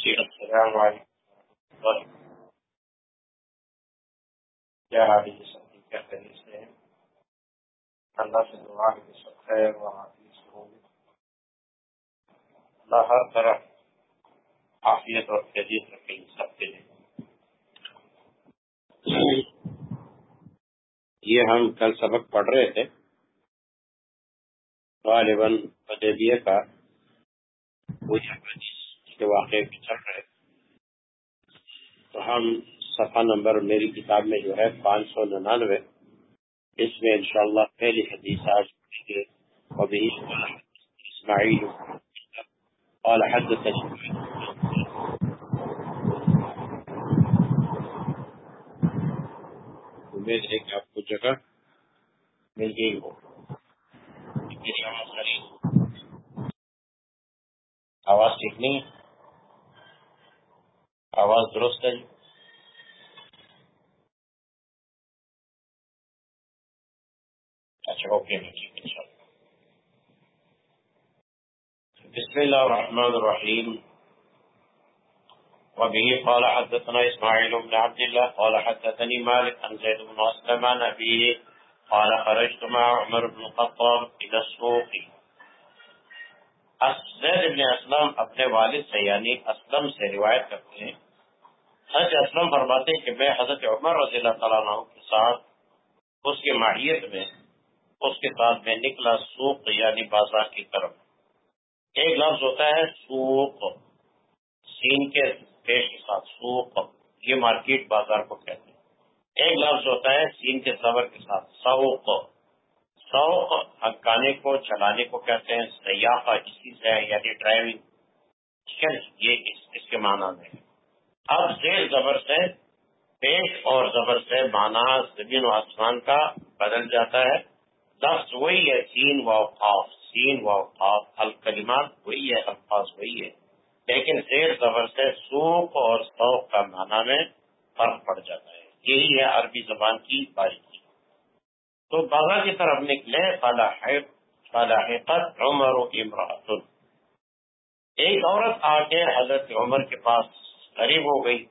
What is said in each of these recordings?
جی السلام علیکم کیا حدیث کیا خیریت سے اللہ سے دعا ہے کہ سب خیر و حافظ ہو۔ اللہ ہر طرح عافیت اور خیریت رکھے سب کے لیے۔ یہ ہم کل سبق پڑھ رہے تھے۔ غالباً ادیبیہ کا۔ وہ کے واقعے بھی چل رہے تو ہم صفحہ نمبر میری کتاب میں جو ہے پانچ سو ننانوے، اس میں انشاءاللہ پہلی حدیث آج پڑھیں گے اسماعیل قال حدث امید ہے کہ آپ کو جگہ مل گئی ہو۔ آواز ٹھیک نہیں ہے؟ آواز درست ہے جی؟ اچھا اوکے جی، بسم الله الرحمن الرحيم وبه قال حدثنا إسماعيل بن عبد الله قال حدثني مالك عن زيد بن أسلم عن أبيه قال خرجت مع عمر بن الخطاب إلى السوق۔ زید بن اسلم اپنے والد سے یعنی اسلم سے روایت کرتے ہیں۔ حضرت اسلم فرماتے ہیں کہ میں حضرت عمر رضی اللہ تعالیٰ عنہ کے ساتھ اس کی ماہیت میں، اس کے ساتھ میں نکلا سوق یعنی بازار کی طرف۔ ایک لفظ ہوتا ہے سوق۔ سین کے پیش کے ساتھ سوق، یہ مارکیٹ بازار کو کہتے ہیں۔ ایک لفظ ہوتا ہے سین کے صبر کے ساتھ سوق۔ سوق ہکانے کو، چلانے کو کہتے ہیں سیاح اسی سے یعنی ڈرائیونگ۔ یعنی یہ اس کے معنی میں اب زیر زبر سے پیش اور زبر سے مانا زمین و آسمان کا بدل جاتا ہے۔ لفظ وہی ہے، سین و اوقاف سین و اوقاف الکلمات وہی ہے، الفاظ وہی ہے۔ لیکن زیر زبر سے سوق اور سوق کا معنی میں فرق پڑ جاتا ہے۔ یہی ہے عربی زبان کی باریکی۔ تو بازار کی طرف نکلے فلاحقت عمر و امراۃ ایک عورت آ کے حضرت عمر کے پاس قریب ہو گئی۔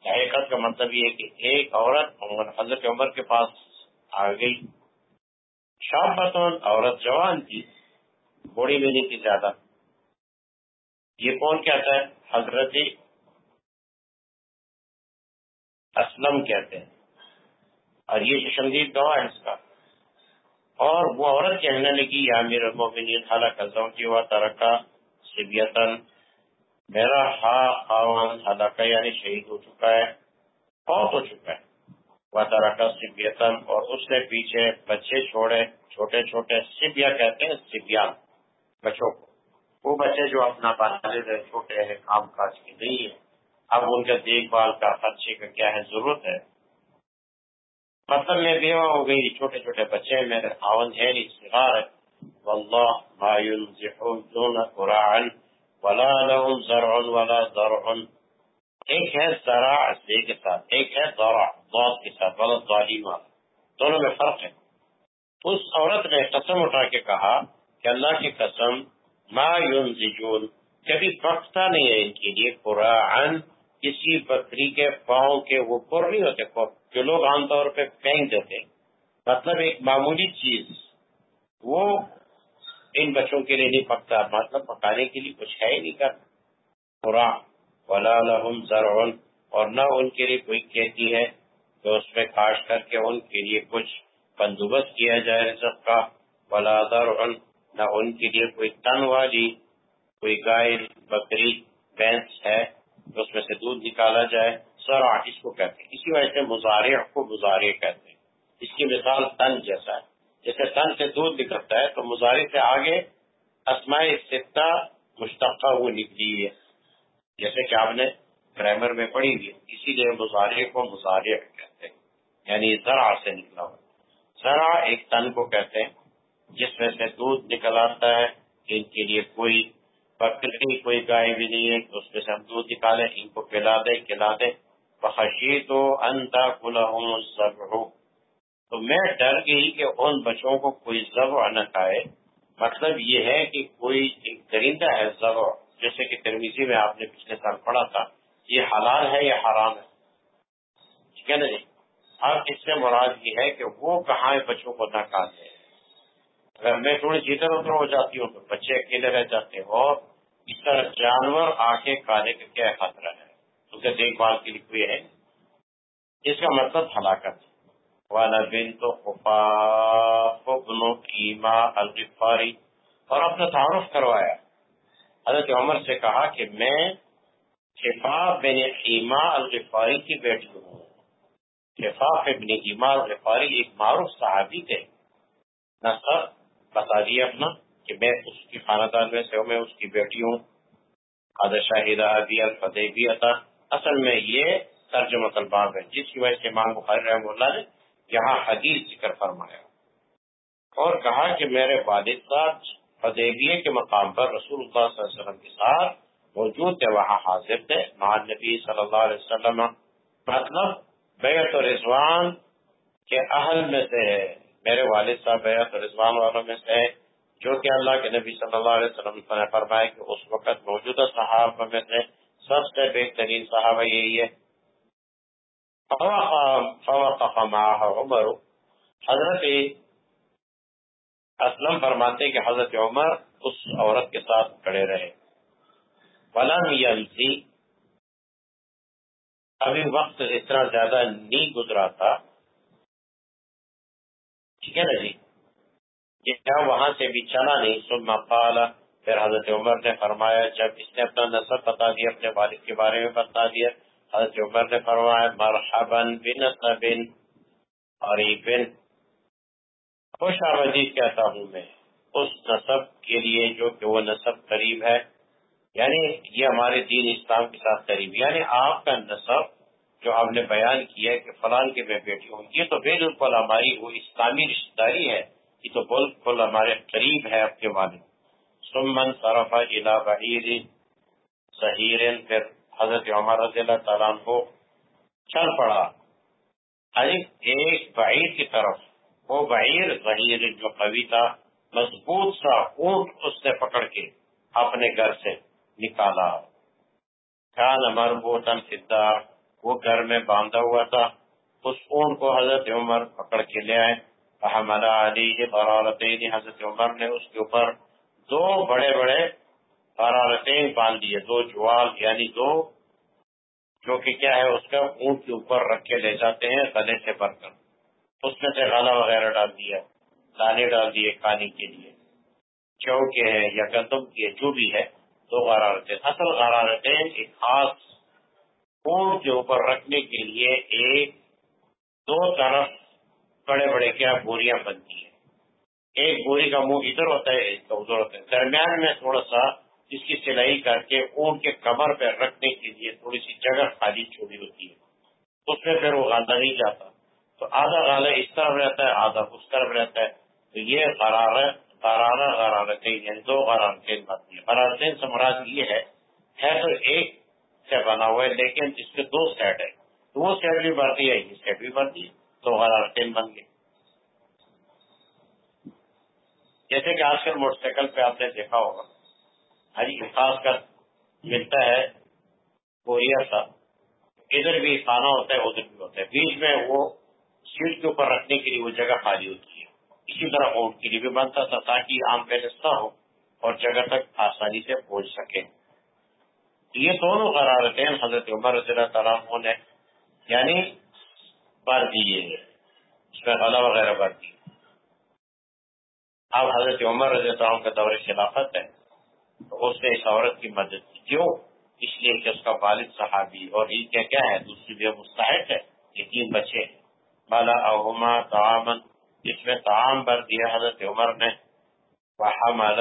حقیقت کا مطلب یہ کہ ایک عورت حضرت عمر کے پاس آ گئی۔ شابتون عورت جوان تھی، بوڑھی بھی نہیں تھی زیادہ۔ یہ کون کہتا ہے؟ حضرت اسلم کہتے ہیں۔ اور یہ شمدید گواہ ہے اس کا۔ اور وہ عورت کہنے لگی، یا میرا المومنین حالہ زوجی و ترکا سبیتن میرا ہا خاون حالکہ یعنی شہید ہو چکا ہے بہت ہو چکا ہے۔ وطرکا سبیتن اور اس سے پیچھے بچے چھوڑے، چھوٹے چھوٹے سبیا کہتے ہیں سبیا بچوں کو۔ وہ بچے جو اپنا بالغ چھوٹے ہیں، کام کاج کی نہیں ہے اب ان کے دیکھ بھال کا خرچے کا کیا ہے، ضرورت ہے۔ مطلب میں بیوہ ہو گئی چھوٹے چھوٹے بچے میرے خاون ہے نہیں سگار ہے واللہ ما ينزحون قرآن ولا لهم زرع ولا زرع ایک ہے ذرا سے کے ساتھ، ایک ہے دورا بہت کے ساتھ بہت ظالم دونوں میں فرق ہے. اس عورت نے قسم اٹھا کے کہا کہ اللہ کی قسم، ما ينزجون، کبھی پکتا نہیں ہے ان کے لیے قرآن. کسی بکری کے پاؤں کے وہ پر نہیں ہوتے، جو لوگ عام طور پہ پھینک دیتے مطلب ایک معمولی چیز، وہ ان بچوں کے لیے نہیں پکتا مطلب پکانے کے لیے کچھ ہے ہی نہیں کر قرآن، ولا لهم زرع۔ اور نہ ان کے لیے کوئی کھیتی ہے تو اس میں کاش کر کے ان کے لیے کچھ بندوبست کیا جائے رزق کا۔ ولا زرع۔ نہ ان کے لیے کوئی تن والی، کوئی گائے، بکری بینس ہے تو اس میں سے دودھ نکالا جائے۔ سر اس کو کہتے ہیں۔ اسی وجہ سے مظاہرے کو مظاہرے کہتے ہیں۔ اس کی مثال تن جیسا ہے۔ جیسے تن سے دودھ نکلتا ہے تو مظاہرے سے آگے اسماء سطح مشتقہ وہ نکلی ہے جیسے کہ آپ نے گرامر میں پڑھی ہوئی اسی لیے مظاہرے کو مظاہرے کہتے ہیں۔ یعنی ذرا سے نکلا ہوا۔ ذرا ایک تن کو کہتے ہیں، جس میں سے دودھ نکل آتا ہے۔ ان کے لیے کوئی بکری کوئی گائے بھی نہیں ہے۔ اس میں سے ہم دودھ نکالیں، ان کو پلا دیں، کھلا دیں۔ بخشی تو انتا کھلا ہوں تو میں ڈر گئی کہ ان بچوں کو کوئی ضبع نہ کھائے۔ مطلب یہ ہے کہ کوئی ایک درندہ ہے ضبع جیسے کہ ترمیزی میں آپ نے پچھلے سال پڑھا تھا۔ یہ حلال ہے یا حرام ہے؟ ٹھیک ہے نا جی؟ اب اس سے مراد یہ ہے کہ وہ کہاں بچوں کو نہ کھاتے اگر میں تھوڑی جیتر ادھر ہو جاتی ہوں تو بچے اکیلے رہ جاتے ہیں۔ اور اس طرح جانور آ کے کھانے کا کیا خطرہ ہے؟ اسے دیکھ بھال کے لیے کوئی ہے؟ اس کا مطلب ہلاکت والا بن تو الغفاری اور اپنا تعارف کروایا۔ حضرت عمر سے کہا کہ میں شفاف بن ایما الغفاری کی بیٹی ہوں۔ شفاف ابن ایما الغفاری ایک معروف صحابی تھے۔ نصر بتا دیا اپنا کہ میں اس کی خاندان میں سے میں اس کی بیٹی ہوں۔ حضرت شاہدہ فتح بھی اصل میں یہ ترجمہ الباب ہے، جس کی وجہ سے امام بخاری رحمہ اللہ نے یہاں حدیث ذکر فرمایا۔ اور کہا کہ میرے والد صاحب فدیبیے کے مقام پر رسول اللہ صلی اللہ علیہ وسلم کے ساتھ موجود تھے وہاں حاضر تھے۔ محمد نبی صلی اللہ علیہ وسلم۔ مطلب بیعت و رضوان کے اہل میں سے میرے والد صاحب بیعت و رضوان والوں میں سے جو کہ اللہ کے نبی صلی اللہ علیہ وسلم نے فرمایا کہ اس وقت موجودہ صحابہ میں سے سب سے بہترین صحابہ یہی ہے۔ عمر. حضرت اسلم فرماتے کہ حضرت عمر اس عورت کے ساتھ کھڑے رہے۔ ولم یلسی ابھی وقت اتنا زیادہ نہیں گزرا تھا۔ ٹھیک ہے نا جی؟ کیا وہاں سے بھی چلا نہیں۔ سن قال، پھر حضرت عمر نے فرمایا، جب اس نے اپنا نصب بتا دیا، اپنے والد کے بارے میں بتا دیا حضرت عمر نے فرمایا، مرحبا بنصب قریب. خوش آمدید کہتا ہوں میں، اس نصب کے لیے جو کہ وہ نصب قریب ہے یعنی یہ ہمارے دین اسلام کے ساتھ قریب یعنی آپ کا نصب جو آپ نے بیان کیا ہے کہ فلان کے میں بیٹی ہوں، یہ تو بالکل ہماری وہ اسلامی رشتے داری ہے، یہ تو بالکل ہمارے قریب ہے آپ کے والد۔ سمن صرف الا بعیر ظہیر پھر حضرت عمر رضی اللہ تعالیٰ کو چل پڑا۔ ایک بعیر کی طرف۔ وہ بعیر ظہیر جو قوی تھا، مضبوط سا اونٹ اس نے پکڑ کے اپنے گھر سے نکالا۔ کان مربوطن فدار وہ گھر میں باندھا ہوا تھا۔ اس اونٹ کو حضرت عمر پکڑ کے لے آئے۔ احمد علی قرارتین حضرت عمر نے اس کے اوپر دو بڑے بڑے قرارتین باندھ دیے، دو جوال یعنی دو، جو کہ کیا ہے، اس کا اونٹ کے اوپر رکھ کے لے جاتے ہیں، گلے سے بھر کر۔ اس میں سے غلہ وغیرہ ڈال دیا، دانے ڈال دیے کھانے کے لیے۔ چوکے ہیں یا گندم کی جو بھی ہے، دو غرارتیں۔ اصل غرارتیں ایک خاص اونٹ کے اوپر رکھنے کے لیے ایک دو طرف بڑے بڑے کیا بوریاں بنتی ہیں۔ ایک بوری کا منہ ادھر ہوتا ہے، ایک کا ادھر ہوتا ہے۔ درمیان میں تھوڑا سا اس کی سلائی کر کے اونٹ کے کمر پہ رکھنے کے لیے تھوڑی سی جگہ خالی چھوڑی ہوتی ہے۔ اس میں پھر وہ گاندہ نہیں جاتا۔ تو آدھا غالہ اس طرف رہتا ہے، آدھا اس طرف رہتا ہے۔ تو یہ غرارت غرارہ غرارتیں یعنی دو غرارتیں بنتی ہیں غرارتیں سے مراد یہ ہے ہے تو ایک سے بنا ہوا ہے، لیکن اس کے دو سیٹ ہے تو وہ سیٹ بھی بڑھتی ہے یہ سیٹ بھی بڑھتی ہے تو غرارتین بن گئے جیسے کہ آج کل موٹر سائیکل پہ آپ نے دیکھا ہوگا۔ ہری خاص کر ملتا ہے کوریا سا ادھر بھی کھانا ہوتا ہے، ادھر بھی ہوتا ہے۔ بیچ میں وہ سیٹ کے اوپر رکھنے کے لیے وہ جگہ خالی ہوتی ہے۔ اسی طرح اونٹ کے لیے بھی بنتا تھا تاکہ عام بیلنس نہ ہو اور جگہ تک آسانی سے پہنچ سکے۔ یہ دونوں قرارتیں حضرت عمر رضی اللہ تعالیٰ نے یعنی بھر دیے اس میں غلہ وغیرہ بھر دیے اب حضرت عمر رضی اللہ عنہ کا دور خلافت ہے۔ اس نے اس عورت کی مدد کی۔ کیوں؟ اس لیے کہ اس کا والد صحابی اور یہ کیا کیا ہے؟ دوسری بھی مستحق ہے، یہ تین بچے بالا اوما تعامن اس میں تعام بھر دیا حضرت عمر نے۔ وحمل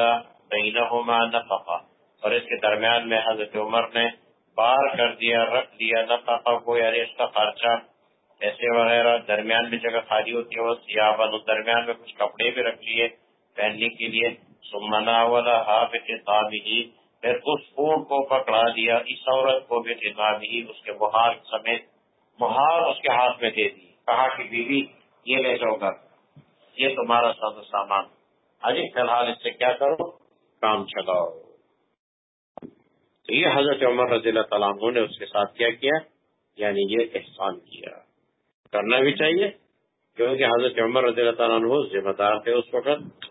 بینہما نفقا اور اس کے درمیان میں حضرت عمر نے بار کر دیا، رکھ دیا نفقا کو یعنی اس کا خرچہ۔ ایسے وغیرہ۔ درمیان میں جگہ خالی ہوتی ہے، وہ سیاہ درمیان میں کچھ کپڑے بھی رکھ لیے پہننے کے لیے۔ سمنا والا ہی پھر اس اونٹ کو پکڑا دیا اس عورت کو بھی ہی اس کے بہار سمیت بہار اس کے ہاتھ میں دے دی۔ کہا کہ بیوی، یہ لے جاؤ گا یہ تمہارا سب سامان۔ ابھی فی الحال اس سے کیا کرو؟ کام چلاؤ تو یہ حضرت عمر رضی اللہ تعالیٰ عنہ نے اس کے ساتھ کیا کیا؟ یعنی یہ احسان کیا۔ کرنا بھی چاہیے، کیونکہ حضرت عمر رضی اللہ تعالیٰ عنہ ذمہ دار تھے اس وقت۔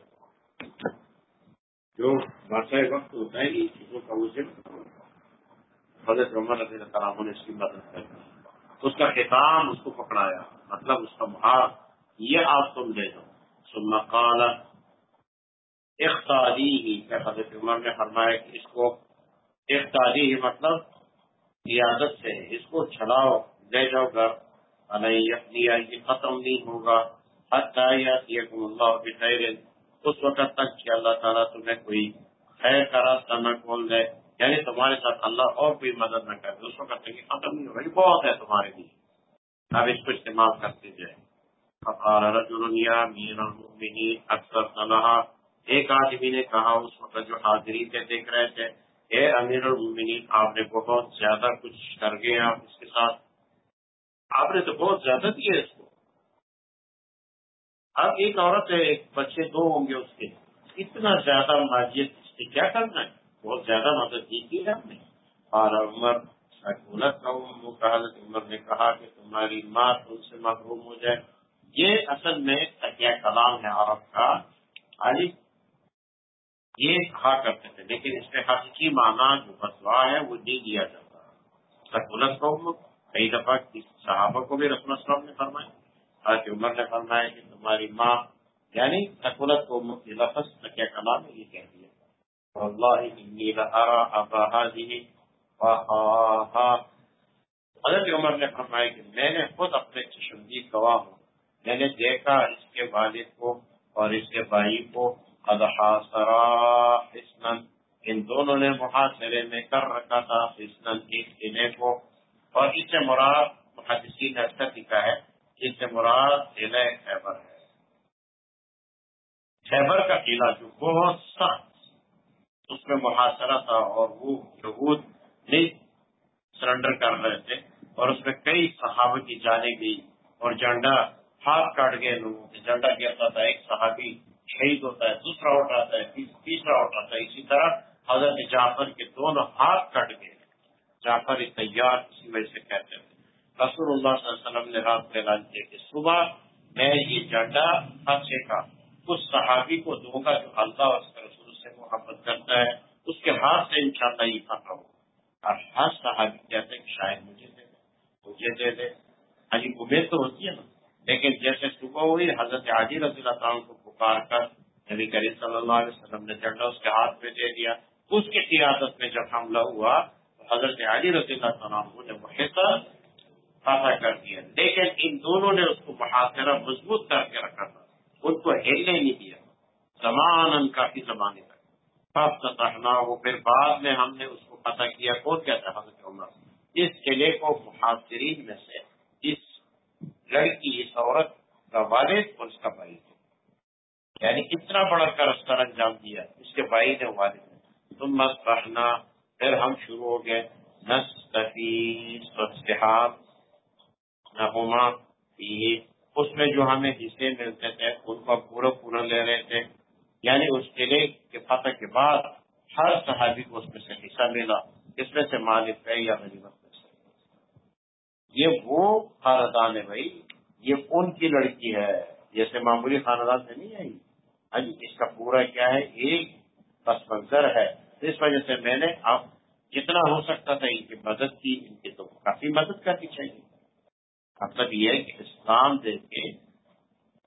جو بادشاہ وقت ہوتا ہے یہ چیزوں کا وہ حضرت عمر رضی اللہ تعالیٰ نے اس کی مدد کر اس کا خطام اس کو پکڑایا۔ مطلب اس کا محاذ یہ آپ تم دے دو سما قال اختاری ہی حضرت عمر نے فرمایا کہ اس کو اختاری ہی مطلب عیادت سے، اس کو چھڑاؤ، لے جاؤ گھر۔ یہ ختم نہیں ہوگا۔ حتیٰ یا اللہ بخیر۔ اس وقت تک کہ اللہ تعالیٰ تمہیں کوئی خیر کا راستہ نہ کھول دے یعنی تمہارے ساتھ اللہ اور کوئی مدد نہ کرے۔ اس وقت تک ختم نہیں ہوگا بہت ہے تمہارے لیے۔ اب اس کو استعمال کرتے جائے اکثر صلاح ایک آدمی نے کہا، اس وقت جو حاضری سے دیکھ رہے تھے۔ اے امیر المؤمنین آپ نے بہت زیادہ کچھ کر گئے آپ اس کے ساتھ۔ آپ نے تو بہت زیادہ دیا اس کو۔ اب ایک عورت ہے، ایک بچے دو ہوں گے اس کے۔ اتنا زیادہ ماجیت اس کیا کرنا ہے؟ بہت زیادہ مدد دی تھی ہم نے اور عمر سکولت کا عمر نے کہا کہ تمہاری ماں تم سے محروم ہو جائے۔ یہ اصل میں تکیہ کلام ہے عرب کا۔ علی یہ کہا کرتے تھے، لیکن اس میں حقیقی معنی جو بتوا ہے، وہ نہیں دیا جاتا۔ سکولت قوم کئی دفعہ صحابہ کو بھی رسم السلام نے فرمایا۔ حضرت عمر نے فرمایا کہ تمہاری ماں یعنی سکولت کو لفظ کیا کلام یہ کہہ دیا۔ حضرت عمر نے فرمایا کہ میں نے خود اپنے چشمدی گواہ ہوں۔ میں نے دیکھا اس کے والد کو اور اس کے بھائی کو۔ حسن ان دونوں نے محاصرے میں کر رکھا تھا حسن ایک قلعے کو۔ اور اس سے مراد محدثین نے اکثر لکھا ہے۔ کہ اس سے مراد قلعہ خیبر ہے۔ خیبر کا قلعہ جو بہت سخت، اس میں محاصرہ تھا اور وہ یہود نہیں سرنڈر کر رہے تھے اور اس میں کئی صحابہ کی جانے گئی اور جھنڈا ہاتھ کاٹ گئے لوگوں کے۔ جھنڈا گرتا تھا، ایک صحابی شہید ہوتا ہے، دوسرا اٹھاتا ہے تیسرا اٹھاتا ہے۔ اسی طرح حضرت جعفر کے دونوں ہاتھ کٹ گئے۔ جعفر تیار اسی وجہ سے کہتے ہیں رسول اللہ صلی اللہ علیہ وسلم نے رات میں اعلان کیا کہ صبح میں یہ جھنڈا خدشے کا اس صحابی کو دوں گا جو اللہ اور اس کے رسول سے محبت کرتا ہے، اس کے ہاتھ سے انشاءاللہ یہ فتح ہو اور ہر صحابی کہتے ہیں کہ شاید مجھے دے دے، مجھے دے دے۔ حجی امید تو ہوتی ہے نا۔ لیکن جیسے صبح ہوئی، حضرت عاجی رضی اللہ تعالیٰ کو پکار کر نبی کریم صلی اللہ علیہ وسلم نے جھنڈا اس کے ہاتھ میں دے دیا۔ اس کی قیادت میں جب حملہ ہوا، حضرت علی رضی اللہ تعالیٰ نے محسر فاتح کر دیا لیکن ان دونوں نے اس کو محاصرہ مضبوط کر کے رکھا تھا۔ ان کو ہلنے نہیں دیا۔ زمان کافی زمانے تک۔ فتحنا وہ پھر بعد میں ہم نے اس کو پتہ کیا۔ کون کہتا حضرت عمر؟ اس قلعے کو محاصرین میں سے اس لڑکی اس عورت کا والد اور اس کا بھائی تھے یعنی اتنا بڑا کر انجام دیا۔ اس کے بھائی نے والد۔ تم مت پھر ہم شروع ہو گئے۔ نہما اس میں جو ہمیں حصے ملتے تھے، ان کا پورا پورا لے رہے تھے۔ یعنی اس قلعے کے فتح کے بعد ہر صحابی کو اس میں سے حصہ ملا اس میں سے مالک ہے یا غریبت میں سے یہ وہ خاندان ہے بھائی، یہ ان کی لڑکی ہے۔ جیسے معمولی خاندان سے نہیں آئی۔ ہاں جی اس کا پورا کیا ہے؟ ایک پس منظر ہے۔ اس وجہ سے میں نے اب جتنا ہو سکتا تھا ان کی مدد کی، ان کی تو کافی مدد کرنی چاہیے۔ مطلب یہ ہے کہ اسلام دے کے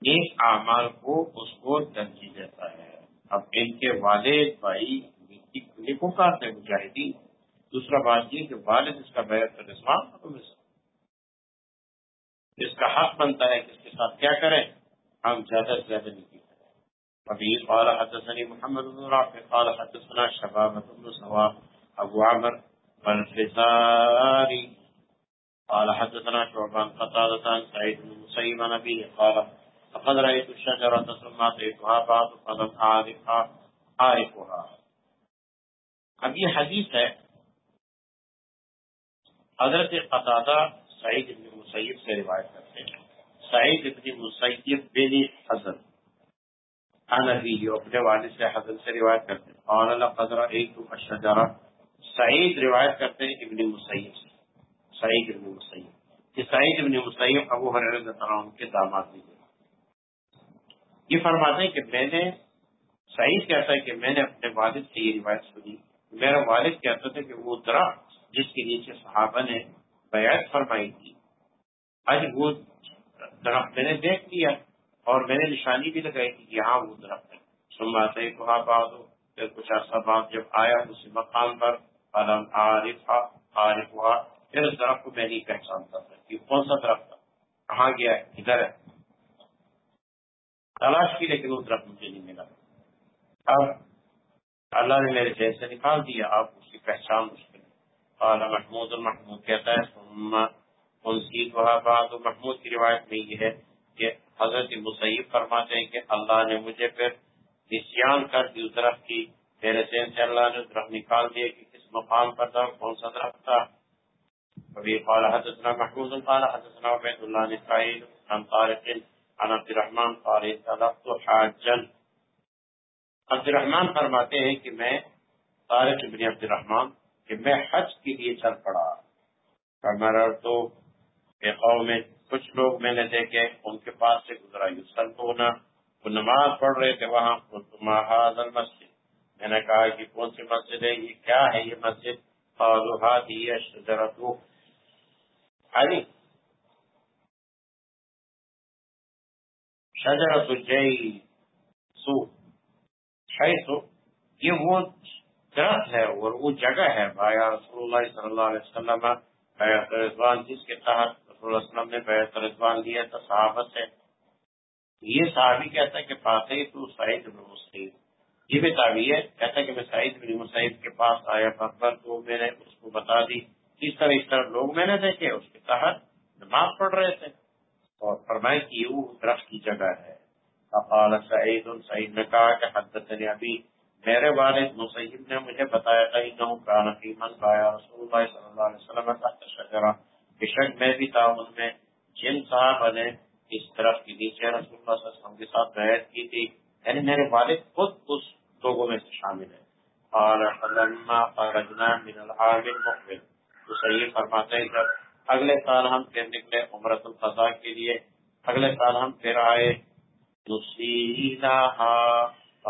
ایک اعمال کو اس کو ترجیح دیتا ہے۔ اب ان کے والد بھائی کو کہتے مجاہدین دوسرا بات یہ کہ والد اس کا بیت اسلام اس کا حق بنتا ہے کہ اس کے ساتھ کیا کریں؟ ہم زیادہ سے زیادہ نہیں ابھی قال حدثني محمد بن رافع، قال حدثنا شبابة بن سواب أبو عمر الفزاري قال حدثنا شعبان قتادة عن سعيد بن مسيب نبيه قال فقد رأيت الشجرة ثم أتيتها بعد فلم أعرفها أعرفها اب یہ حدیث ہے، حضرت قطادہ سعید ابن مسیب سے روایت کرتے ہیں۔ سعید ابن مسیب بن حضرت انا اپنے والد سے حضرت سے روایت کرتے ہیں۔ اور اللہ قدرہ ایک تو اشجارہ سعید روایت کرتے ہیں ابن مسیب سے۔ سعید ابن مسیب یہ سعید ابن مسیب ابو حریر کے داماد بھی یہ فرماتے ہیں کہ میں نے سعید کہتا ہے کہ میں نے اپنے والد سے یہ روایت سنی۔ میرا والد کہتا تھا کہ وہ درخت جس کے نیچے صحابہ نے بیعت فرمائی تھی، آج وہ درخت میں نے دیکھ لیا اور میں نے نشانی بھی لگائی تھی کہ یہاں وہ درخت ہے۔ سنواتے کہا بات ہو پھر کچھ عرصہ بعد جب آیا اسی مقام پر علم عارف عارف ہوا پھر اس درخت کو میں نہیں پہچانتا تھا کہ کون سا درخت تھا؟ کہاں گیا؟ ہے ادھر ہے؟ تلاش کی لیکن وہ درخت مجھے نہیں ملا۔ اب اللہ نے میرے ذہن سے نکال دیا، آپ اس کی پہچان مشکل قال محمود محمود کہتا ہے انسی کو بات۔ محمود کی روایت میں یہ ہے کہ حضرت مسیب فرماتے ہیں کہ اللہ نے مجھے پھر نسیان کر دی درخت کی۔ میرے ذہن سے اللہ نے درخت نکال دیا کہ کس مقام پر تھا کون سا درخت تھا۔ کبھی قال حدثنا محمود، قال حدثنا عبید اللہ نسائل عن طارق عن عبد الرحمن قال طلبت حاجا عبد الرحمن فرماتے ہیں کہ میں طارق بن عبد الرحمن، کہ میں حج کے لیے چل پڑا۔ میرا تو قوم میں کچھ لوگ میں نے دیکھے، ان کے پاس سے گزرا یوسل ہونا وہ نماز پڑھ رہے تھے وہاں۔ مسجد میں نے کہا کہ کون سی مسجد ہے؟ یہ کیا ہے یہ مسجد؟ علی. شجرت الجئی سو. سو یہ وہ درخت ہے اور وہ جگہ ہے بایا رسول اللہ صلی اللہ علیہ وسلم بیعت رضوان جس کے تحت رسول اللہ علیہ وسلم نے بیعت رضوان لیا تھا صحابت ہے یہ صحابی کہتا ہے کہ پاس فاتح تو سعید بن مسعید یہ بھی تعبیر ہے، کہتا ہے کہ میں سعید بن مسعید کے پاس آیا اکبر تو میں نے اس کو بتا دی۔ اس طرح اس طرح لوگ میں نے دیکھے، اس کے تحت نماز پڑھ رہے تھے۔ اور فرمائے کہ وہ درخت کی جگہ ہے۔ سعید سعید نے کہا کہ حدت نے ابھی میرے والد مسیب نے مجھے بتایا تھا، انہوں کا نقیمن بایا رسول اللہ صلی اللہ علیہ وسلم، تحت شجرہ۔ بے میں بھی تھا، ان میں جن صاحب نے اس طرف کے نیچے رسول اللہ صلی اللہ علیہ وسلم کے ساتھ بیعت کی تھی یعنی میرے والد خود اس لوگوں میں سے شامل ہے اور فلما خرجنا من العام المقبل تو صحیح فرماتے ہیں جب اگلے سال ہم پھر نکلے عمرت الفضا کے لیے، اگلے سال ہم پھر آئے نسیلہ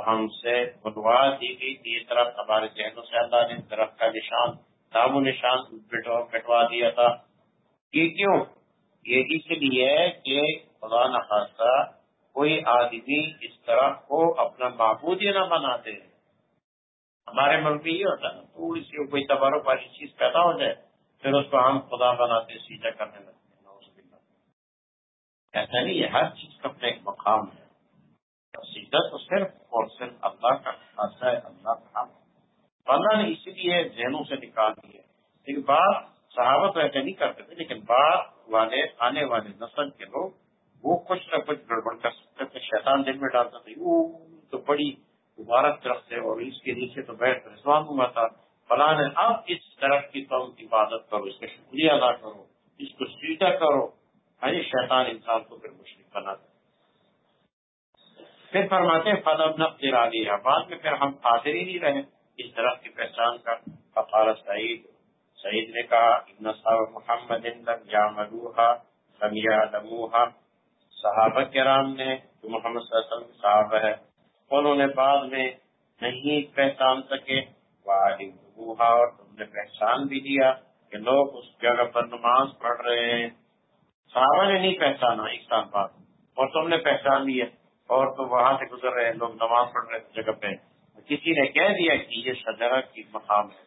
ہم سے بلوا دی گئی تھی طرف، ہمارے ذہنوں سے اللہ نے درخت کا نشان دام و نشان بٹوا دیا تھا۔ یہ کیوں؟ یہ اس لیے کہ خدا نخواستہ کوئی آدمی اس طرح کو اپنا معبود ہی نہ بناتے۔ ہمارے ملک میں یہ ہوتا ہے تھوڑی سی کوئی تبارک والی چیز پیدا ہو جائے۔ پھر اس کو ہم خدا بناتے سیدھا کرنے لگتے ہیں۔ ایسا نہیں ہے، ہر چیز کا اپنا ایک مقام ہے۔ سیدھا تو صرف اور صرف اللہ کا خاصہ ہے، اللہ کا اللہ نے اسی لیے ذہنوں سے نکال دی ہے لیکن بات صحابت ایسے نہیں کرتے تھے، لیکن بات والے، آنے والے نسل کے لوگ وہ کچھ نہ کچھ گڑبڑ کر سکتے تھے، شیطان دل میں ڈالتا تھا وہ تو بڑی مبارک درخت ہے اور اس کے نیچے تو بیٹھ رضوان ہوا تھا۔ فلاں اب اس درخت کی تو عبادت کرو، اس کا شکریہ ادا کرو، اس کو سیدھا کرو۔ ارے شیطان انسان کو پھر مشرق بنا دے۔ پھر فرماتے ہیں فلم نقل علیہ بعد میں پھر ہم حاضر ہی نہیں رہے۔ اس درخت کی پہچان کا۔ فقال سعید سعید نے کہا ابن صاحب محمد یا ملوحا سمیا لموحا صحابہ کرام نے، جو محمد صلی اللہ علیہ وسلم صاحب ہے، انہوں نے بعد میں نہیں پہچان سکے۔ وہا اور تم نے پہچان بھی دیا کہ لوگ اس جگہ پر نماز پڑھ رہے ہیں۔ صحابہ نے نہیں پہچانا ایک سال بعد اور تم نے پہچان لیا۔ اور تو وہاں سے گزر رہے لوگ نماز پڑھ رہے جگہ پہ۔ کسی نے کہہ دیا کہ یہ شجرا کی مقام ہے۔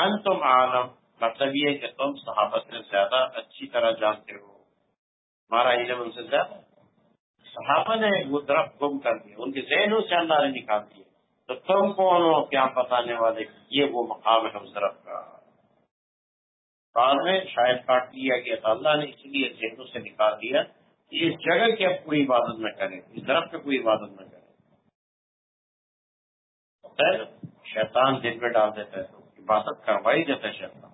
ان تم عالم۔ مطلب یہ کہ تم صحابت سے زیادہ اچھی طرح جانتے ہو۔ ہمارا علم ان سے زیادہ۔ صحابہ نے وہ درخت گم کر دیا۔ ان کے ذہنوں سے اللہ نے نکال دیا۔ تو تم کون ہو کیا بتانے والے یہ وہ مقام ہے اس درخت کا۔ بعد میں شاید کاٹ لیا گیا تو اللہ نے اس لیے ذہنوں سے نکال دیا کہ اس جگہ کی اب کوئی عبادت نہ کرے، اس درخت کی کوئی عبادت نہ کرے۔ شیطان دل میں ڈال دیتا ہے تو عبادت کروائی دیتا ہے شیطان۔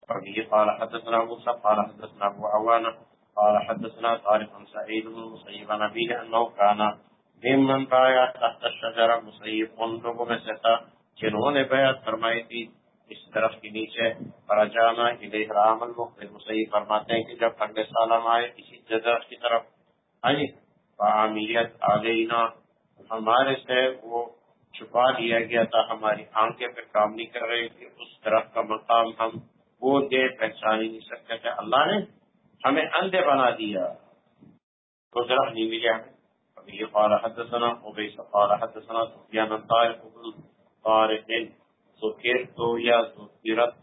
اور یہ قال حدثنا موسى قال حدثنا ابو عوانة قال حدثنا طارق بن سعيد بن مسيب عن ابيه انه كان ممن بايع تحت الشجره مسيب ان لوگوں میں سے تھا جنہوں نے بیعت فرمائی تھی۔ اس طرف کے نیچے فراجانا رام المحی فرماتے ہیں کہ جب اگلے سال ہم آئے اسی جگہ کی طرف۔ آئیے فعامیت علینا۔ ہمارے سے وہ چھپا لیا گیا تھا، ہماری آنکھیں پہ کام نہیں کر رہے تھے۔ اس طرف کا مقام ہم وہ دے، پہچان ہی نہیں سکتے تھے۔ اللہ نے ہمیں اندھے بنا دیا۔ تو درخت نہیں ملے ہمیں۔ ابھی قال حدثنا ابی قال حدثنا سفيان سفیان طارق طارق ذکر تو یا ذکرت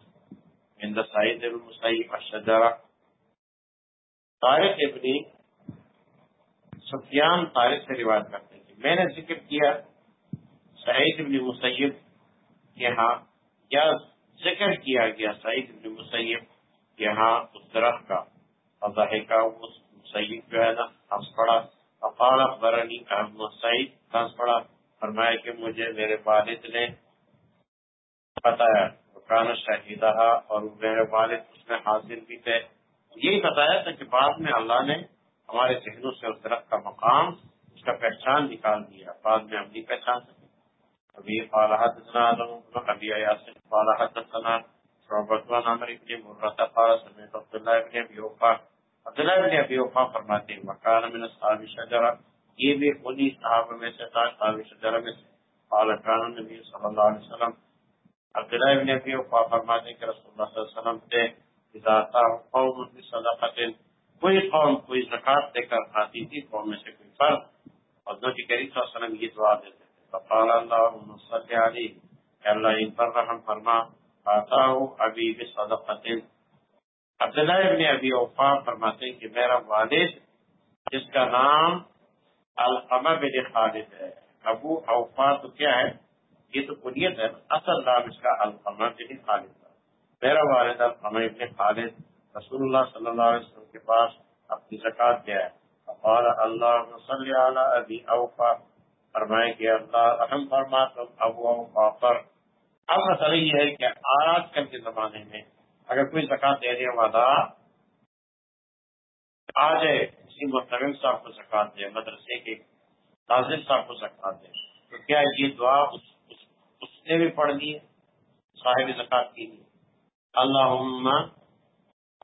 عند سعید المسیب الشجرہ طارق ابن سفیان طارق سے روایت کرتے ہیں۔ میں نے ذکر کیا سعید ابن مسیب یہاں، یا ذکر کیا گیا سعید ابن مسیب یہاں اس درخت کا۔ اضحے کا مسیب جو ہے نا، ہنس پڑا۔ افال برنی احمد سعید، ہنس پڑا، فرمایا کہ مجھے میرے والد نے بتایا۔ کان شاہدہ اور میرے والد اس میں حاضر بھی تھے۔ یہی بتایا تھا کہ بعد میں اللہ نے ہمارے ذہنوں سے اس درخت کا مقام، اس کا پہچان نکال دیا۔ بعد میں ہم نہیں پہچان سکتے ابھی قال حدثنا آدم ابي ياسر قال حدثنا شعبة عن عمرو بن مرة قال سمعت عبد وفا فرماتے ہیں وكان من اصحاب الشجرة، یہ بھی انہی صحابہ میں سے تھا اصحاب الشجرة میں سے۔ قال كان النبي صلى الله عليه وسلم۔ عبد الله بن ابي وفا فرماتے ہیں کہ رسول اللہ صلی اللہ علیہ وسلم تھے اذا تا قوم بصدقه کوئی قوم کوئی زکات دے کر آتی تھی، قوم میں سے کوئی فرد؟ اور نبی کریم صلی اللہ علیہ وسلم یہ دعا دیتے فقال اللهم صل عليه۔ کہ اللہ، ان پر رحم فرما۔ آتا آتاہ ابی بصدقت عبداللہ ابن ابی اوفا فرماتے ہیں کہ میرا والد، جس کا نام القمہ بن خالد ہے، ابو اوفا تو کیا ہے؟ یہ تو کنیت ہے، اصل نام اس کا القمہ بن خالد تھا میرا والد القمہ ابن خالد رسول اللہ صلی اللہ علیہ وسلم کے پاس اپنی زکات دیا ہے۔ فقال اللهم صل على ابي اوفا فرمائے کہ اللہ رحم فرما تم ابو پر۔ اب مسئلہ یہ ہے کہ آج کل کے زمانے میں اگر کوئی زکات دینے والا آ جائے کسی محترم صاحب کو زکات دے مدرسے کے ناظر صاحب کو زکات دے تو کیا یہ دعا اس, اس, اس نے بھی پڑھنی ہے؟ صاحب زکات کی لیے اللہ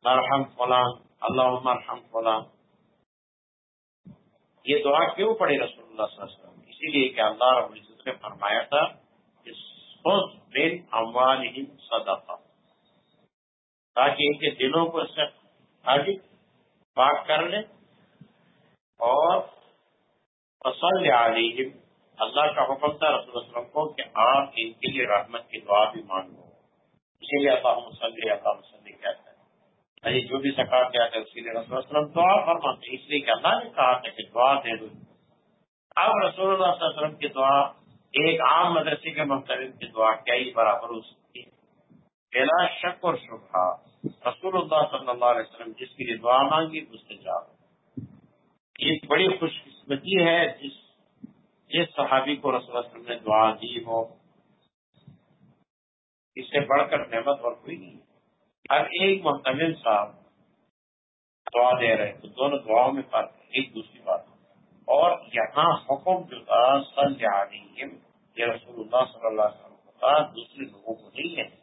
مرحم فلان اللہ مرحم فلان۔ یہ دعا کیوں پڑے رسول اللہ صلی اللہ علیہ وسلم؟ اسی لیے کہ اللہ رب العزت نے فرمایا تھا کہ سوچ بین اموال صدقہ۔ تاکہ ان کے دلوں کو اس سے پاک کر لیں اور فصل علیہم، اللہ کا حکم تھا، رسول وسلم کو کہ آپ ان کے لیے رحمت کی دعا بھی مانگو۔ اسی لیے اللہ مسلی اللہ مسلی کہتا ہے یعنی جو بھی سکار کیا ہے اس کے لیے رسول وسلم دعا فرماتے اس لیے کہ اللہ نے کہا تھا کہ دعا دے دو۔ اب رسول اللہ صلی اللہ علیہ وسلم کی دعا ایک عام مدرسے کے محترم کی دعا کیا؟ ہی برابر ہو سکتی ہے بلا شک اور شبہ رسول اللہ صلی اللہ علیہ وسلم جس کے لیے دعا مانگی، اس سے جا۔ یہ بڑی خوش قسمتی ہے جس جس صحابی کو رسول اللہ علیہ وسلم نے دعا دی ہو۔ اس سے بڑھ کر نعمت اور کوئی نہیں۔ ہر ایک محتمل صاحب دعا دے رہے تو دونوں دعاؤں میں فرق ایک دوسری بات۔ اور یہاں حکم جو تھا، صلی علیہم یہ رسول اللہ صلی اللہ علیہ وسلم کو دوسرے لوگوں کو نہیں ہے۔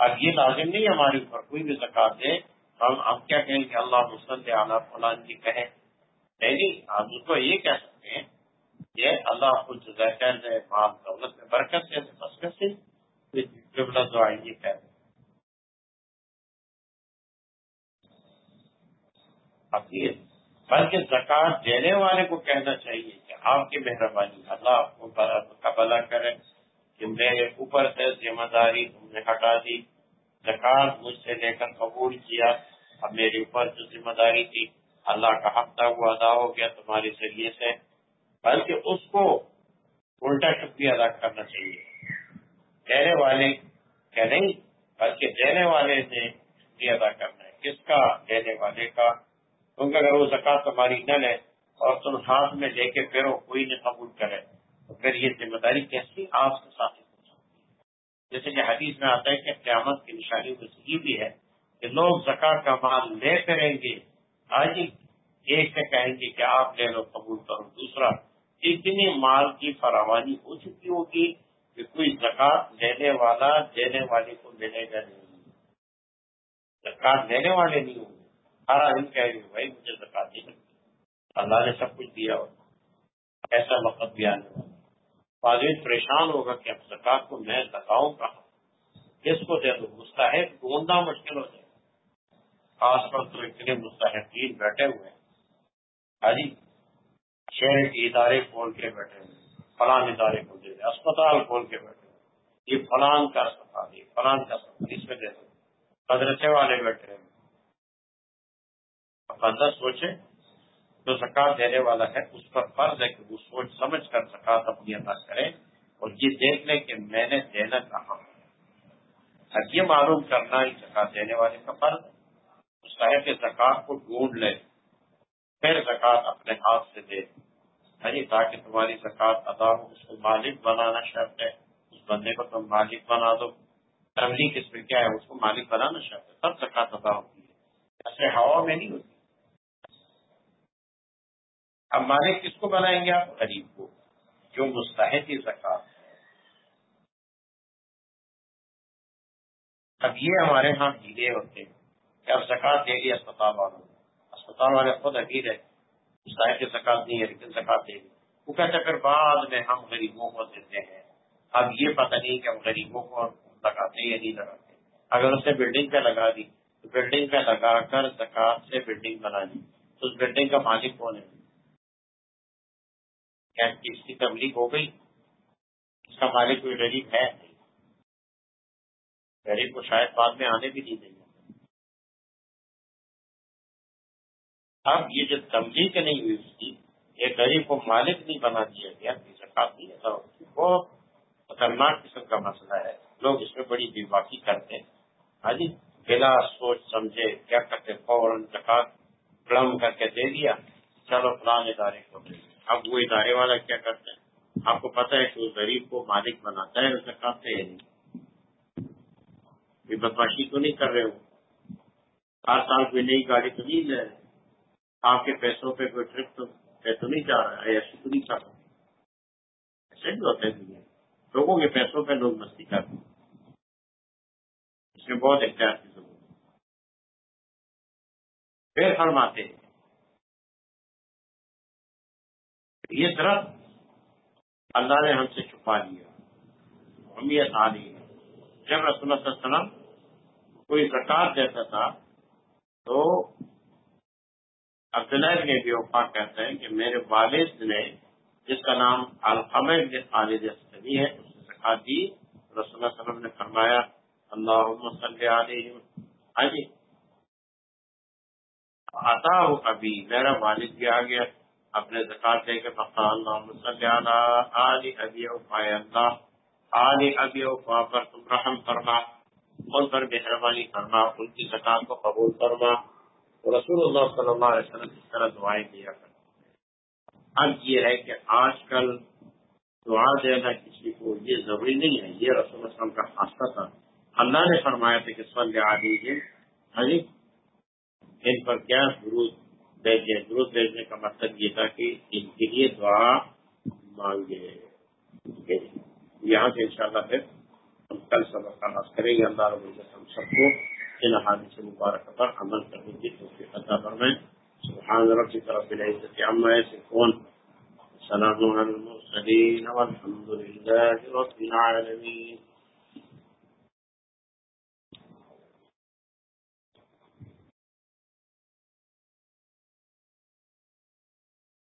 اب یہ لازم نہیں ہمارے اوپر کوئی بھی زکات دے۔ ہم ہم کیا کہیں کہ اللہ مسلم اعلیٰ فلان جی کہیں نہیں ہم اس کو یہ کہہ سکتے ہیں کہ اللہ کو جزائر دے مال دولت میں برکت سے بسکت سے جملہ دعا یہ کہہ اب یہ، بلکہ زکات دینے والے کو کہنا چاہیے کہ آپ کی مہربانی، اللہ آپ کو قبلہ کرے۔ کہ میرے اوپر سے ذمہ داری تم نے ہٹا دی۔ زکات مجھ سے لے کر قبول کیا۔ اب میرے اوپر جو ذمہ داری تھی، اللہ کا ہفتہ وہ ادا ہو گیا تمہارے ذریعے سے۔ بلکہ اس کو الٹا شکریہ ادا کرنا چاہیے۔ دینے والے کہ نہیں، بلکہ دینے والے نے شکریہ ادا کرنا ہے۔ کس کا؟ دینے والے کا۔ کیونکہ اگر وہ زکات تمہاری نہ لے اور تم ہاتھ میں لے کے پھرو، کوئی نہ قبول کرے۔ تو پھر یہ ذمہ داری کیسی آپ کے ساتھ جیسے کہ حدیث میں آتا ہے کہ قیامت کی نشانی میں یہ بھی ہے کہ لوگ زکات کا مال لے پھریں گے آج ایک سے کہیں گے کہ آپ لے لو، قبول کرو۔ دوسرا، اتنی مال کی فراوانی ہو چکی ہوگی کہ کوئی زکات لینے والا دینے والے کو ملے گا نہیں۔ زکات لینے والے نہیں ہوں گے۔ ہر آدمی کہے گا بھائی مجھے زکات نہیں اللہ نے سب کچھ دیا ہوگا ایسا وقت بھی آنے والا آدمی پریشان ہوگا کہ اب زکات کو میں لگاؤں کہاں؟ کس کو دے دوں مستحق ڈھونڈنا مشکل ہو جائے خاص طور پر اتنے مستحقین بیٹھے ہوئے ہاں جی شہر کے ادارے کھول کے بیٹھے ہوئے فلان ادارے کھول دے اسپتال کھول کے بیٹھے ہوئے یہ فلان کا اسپتال یہ فلان کا اسپتال اس میں دے دو۔ مدرسے والے بیٹھے ہوئے بندہ سوچے جو زکات دینے والا ہے، اس پر فرض ہے کہ وہ سوچ سمجھ کر زکات اپنی ادا کرے اور یہ دیکھ لے کہ میں نے دینا کہاں اب یہ معلوم کرنا ہی زکات دینے والے کا فرض ہے۔ اس کا زکات کو ڈھونڈ لے، پھر زکات اپنے ہاتھ سے دے۔ جی تاکہ تمہاری زکات ادا ہو، اس کو مالک بنانا شرط ہے۔ اس بندے کو تم مالک بنا دو۔ تبلیغ اس میں کیا ہے؟ اس کو مالک بنانا شرط ہے۔ تب زکات ادا ہوتی ہے۔ ایسے ہوا میں نہیں ہوتی۔ اب مالک کس کو بنائیں گے آپ؟ غریب کو، جو مستحد زکات۔ ہے اب یہ ہمارے ہاں ڈھیلے ہوتے ہیں کہ اب زکات دے گی اسپتال والوں اسپتال والے خود عقید ہے مستحد کی زکات نہیں ہے لیکن زکات دے گی وہ کہتے پھر بعد میں ہم غریبوں کو دیتے ہیں۔ اب یہ پتہ نہیں کہ ہم غریبوں کو لگاتے یا نہیں لگاتے۔ اگر اسے بلڈنگ پہ لگا دی، تو بلڈنگ پہ لگا کر زکات سے بلڈنگ بنا دی۔ تو اس بلڈنگ کا مالک کون ہے؟ اس کی تبلیغ ہو گئی، اس کا مالک کوئی غریب ہے، غریب کو شاید بعد میں آنے بھی نہیں دیں اب یہ جو تبلیغ نہیں ہوئی، اس کی ایک غریب کو مالک نہیں بنا دیا گیا بہت خطرناک قسم کا مسئلہ ہے۔ لوگ اس میں بڑی بے باقی کرتے ہیں۔ ہاں جی بلا سوچ سمجھے کیا کرتے، فوراً زکات پلم کر کے دے دیا۔ چلو، فلان ادارے کو دے اب وہ ادارے والا کیا کرتا ہے؟ آپ کو پتا ہے کہ وہ غریب کو مالک بناتا ہے اسے کھاتے ہیں نہیں بدماشی تو نہیں کر رہے ہو۔ ہر سال کوئی نئی گاڑی تو نہیں لے رہے۔ آپ کے پیسوں پہ کوئی ٹرپ تو تو نہیں جا رہا ہے ایسے تو نہیں کر رہا ایسے بھی ہوتا ہے دنیا لوگوں کے پیسوں پہ لوگ مستی کرتے ہیں۔ اس میں بہت احتیاط کی ضرورت ہے پھر فرماتے ہیں۔ یہ درخت اللہ نے ہم سے چھپا لیا۔ ہم یہ ساری جب رسول اللہ علیہ وسلم کوئی زکات دیتا تھا، تو عبداللہ نے بھی وفا کہتے ہیں کہ میرے والد نے جس کا نام القم خالد اسلی ہے، اس نے زکات دی۔ رسول اللہ علیہ وسلم نے فرمایا اللہ صلی علیہ ہاں جی آتا ہو ابھی میرا والد بھی آ گیا۔ اپنے زکات دے کے اللہ علی ابی اوفا اللہ، آل ابی اوفا پر تم رحم فرما ان پر مہربانی فرما، ان کی زکات کو قبول فرما۔ رسول اللہ صلی اللہ علیہ وسلم اس طرح دعائیں دیا کر اب یہ ہے کہ آج کل دعا دینا کسی کو یہ ضروری نہیں ہے۔ یہ رسول اللہ علیہ وسلم کا خاصہ تھا۔ اللہ نے فرمایا تھا کہ سن عادی ہاں جی، ان پر کیا درود بھیجے، درود بھیجنے کا مطلب یہ تھا کہ ان کے لیے دعا مانگے۔ یہاں سے انشاءاللہ پھر ہم کل سبق کا ناز کریں گے۔ اللہ رب العزت ہم سب کو ان حادث مبارک پر عمل کرنے کی توفیق عطا فرمائیں سبحان رب ربك رب العزة عما يصفون سلام على المرسلين والحمد لله رب العالمين